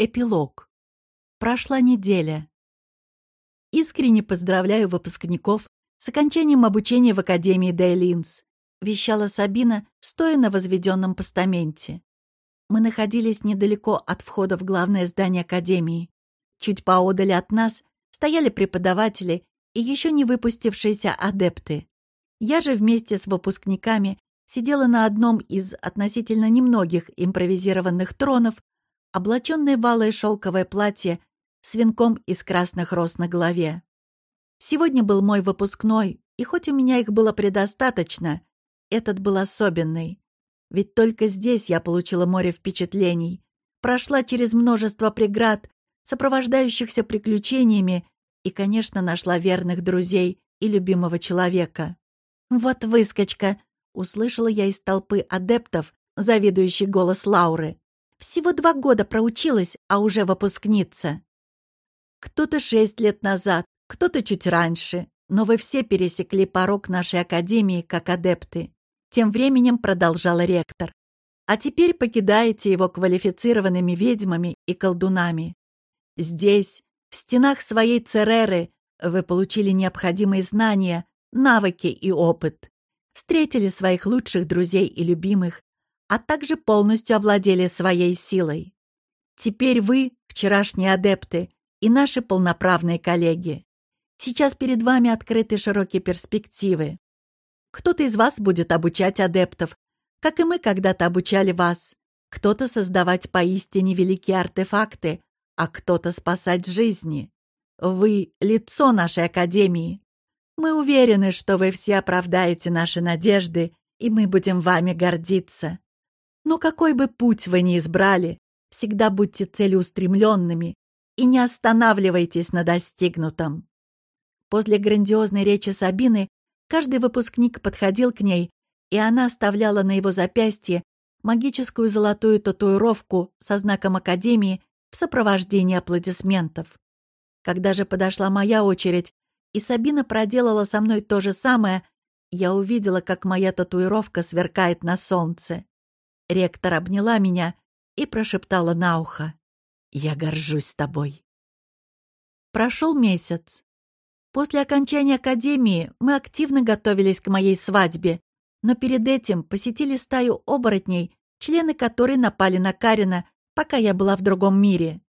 Эпилог. Прошла неделя. Искренне поздравляю выпускников с окончанием обучения в Академии Дейлинс, вещала Сабина, стоя на возведенном постаменте. Мы находились недалеко от входа в главное здание Академии. Чуть поодаль от нас стояли преподаватели и еще не выпустившиеся адепты. Я же вместе с выпускниками сидела на одном из относительно немногих импровизированных тронов облаченное в алое шелковое платье с венком из красных роз на голове. Сегодня был мой выпускной, и хоть у меня их было предостаточно, этот был особенный. Ведь только здесь я получила море впечатлений, прошла через множество преград, сопровождающихся приключениями, и, конечно, нашла верных друзей и любимого человека. «Вот выскочка!» — услышала я из толпы адептов, завидующий голос Лауры. Всего два года проучилась, а уже выпускница. Кто-то шесть лет назад, кто-то чуть раньше, но вы все пересекли порог нашей академии как адепты. Тем временем продолжал ректор. А теперь покидаете его квалифицированными ведьмами и колдунами. Здесь, в стенах своей Цереры, вы получили необходимые знания, навыки и опыт. Встретили своих лучших друзей и любимых, а также полностью овладели своей силой. Теперь вы — вчерашние адепты и наши полноправные коллеги. Сейчас перед вами открыты широкие перспективы. Кто-то из вас будет обучать адептов, как и мы когда-то обучали вас. Кто-то создавать поистине великие артефакты, а кто-то спасать жизни. Вы — лицо нашей Академии. Мы уверены, что вы все оправдаете наши надежды, и мы будем вами гордиться. Но какой бы путь вы ни избрали, всегда будьте целеустремленными и не останавливайтесь на достигнутом. После грандиозной речи Сабины каждый выпускник подходил к ней, и она оставляла на его запястье магическую золотую татуировку со знаком Академии в сопровождении аплодисментов. Когда же подошла моя очередь, и Сабина проделала со мной то же самое, я увидела, как моя татуировка сверкает на солнце. Ректор обняла меня и прошептала на ухо. «Я горжусь тобой». Прошел месяц. После окончания академии мы активно готовились к моей свадьбе, но перед этим посетили стаю оборотней, члены которой напали на Карина, пока я была в другом мире.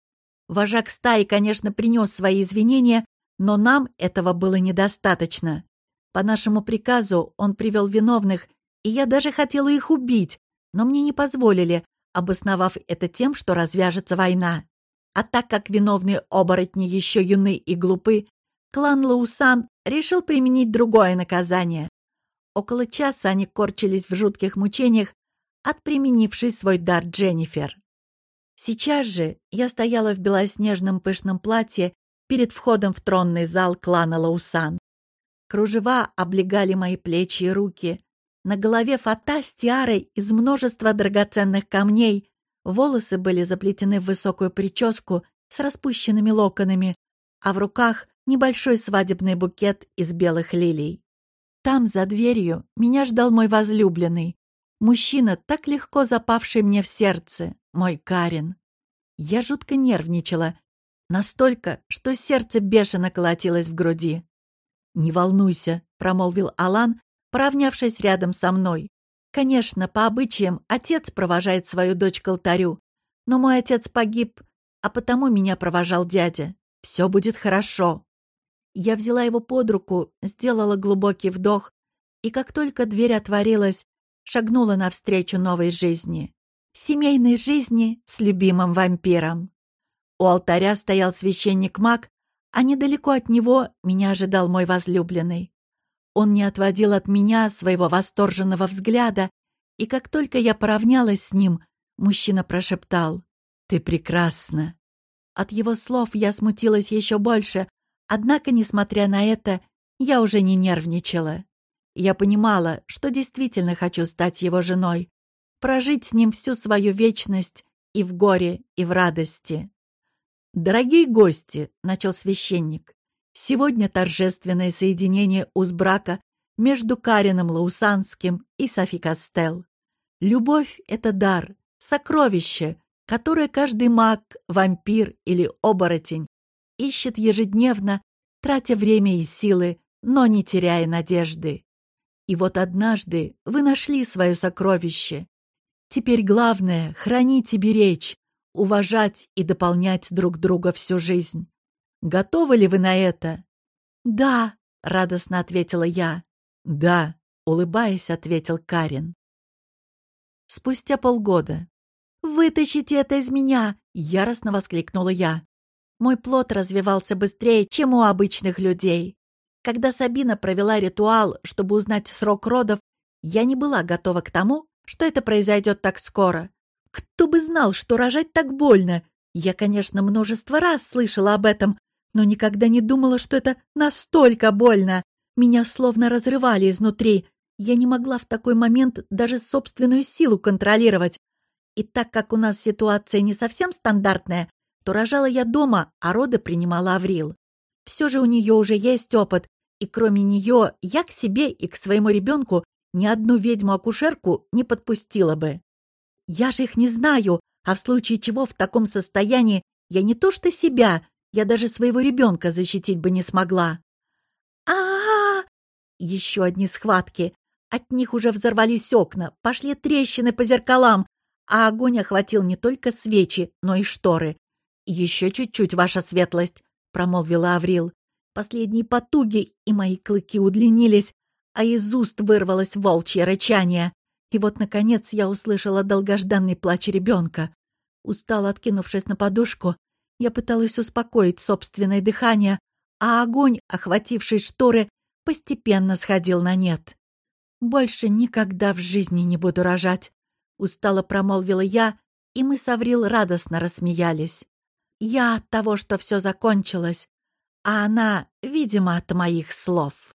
Вожак стаи, конечно, принес свои извинения, но нам этого было недостаточно. По нашему приказу он привел виновных, и я даже хотела их убить, но мне не позволили, обосновав это тем, что развяжется война. А так как виновные оборотни еще юны и глупы, клан Лаусан решил применить другое наказание. Около часа они корчились в жутких мучениях от применившей свой дар Дженнифер. Сейчас же я стояла в белоснежном пышном платье перед входом в тронный зал клана Лаусан. Кружева облегали мои плечи и руки, на голове фата с тиарой из множества драгоценных камней. Волосы были заплетены в высокую прическу с распущенными локонами, а в руках небольшой свадебный букет из белых лилий. Там, за дверью, меня ждал мой возлюбленный. Мужчина, так легко запавший мне в сердце, мой Карин. Я жутко нервничала, настолько, что сердце бешено колотилось в груди. «Не волнуйся», — промолвил Алан, поравнявшись рядом со мной. Конечно, по обычаям отец провожает свою дочь к алтарю, но мой отец погиб, а потому меня провожал дядя. Все будет хорошо. Я взяла его под руку, сделала глубокий вдох, и как только дверь отворилась, шагнула навстречу новой жизни. Семейной жизни с любимым вампиром. У алтаря стоял священник-маг, а недалеко от него меня ожидал мой возлюбленный. Он не отводил от меня своего восторженного взгляда, и как только я поравнялась с ним, мужчина прошептал «Ты прекрасна». От его слов я смутилась еще больше, однако, несмотря на это, я уже не нервничала. Я понимала, что действительно хочу стать его женой, прожить с ним всю свою вечность и в горе, и в радости. «Дорогие гости», — начал священник, Сегодня торжественное соединение узбрака между Карином Лаусанским и Софи Кастел. Любовь — это дар, сокровище, которое каждый маг, вампир или оборотень ищет ежедневно, тратя время и силы, но не теряя надежды. И вот однажды вы нашли свое сокровище. Теперь главное — хранить и беречь, уважать и дополнять друг друга всю жизнь. Готовы ли вы на это? «Да», — радостно ответила я. «Да», — улыбаясь, ответил Карин. Спустя полгода. «Вытащите это из меня!» — яростно воскликнула я. Мой плод развивался быстрее, чем у обычных людей. Когда Сабина провела ритуал, чтобы узнать срок родов, я не была готова к тому, что это произойдет так скоро. Кто бы знал, что рожать так больно? Я, конечно, множество раз слышала об этом, но никогда не думала, что это настолько больно. Меня словно разрывали изнутри. Я не могла в такой момент даже собственную силу контролировать. И так как у нас ситуация не совсем стандартная, то рожала я дома, а роды принимала Аврил. Все же у нее уже есть опыт, и кроме нее я к себе и к своему ребенку ни одну ведьму-акушерку не подпустила бы. Я же их не знаю, а в случае чего в таком состоянии я не то что себя, я даже своего ребенка защитить бы не смогла. а а, -а! Еще одни схватки. От них уже взорвались окна, пошли трещины по зеркалам, а огонь охватил не только свечи, но и шторы. «Еще чуть-чуть, ваша светлость», — промолвила Аврил. Последние потуги, и мои клыки удлинились, а из уст вырвалось волчье рычание. И вот, наконец, я услышала долгожданный плач ребенка. Устало откинувшись на подушку, я пыталась успокоить собственное дыхание, а огонь, охвативший шторы, постепенно сходил на нет. «Больше никогда в жизни не буду рожать», — устало промолвила я, и мы с Аврил радостно рассмеялись. Я от того, что все закончилось, а она, видимо, от моих слов.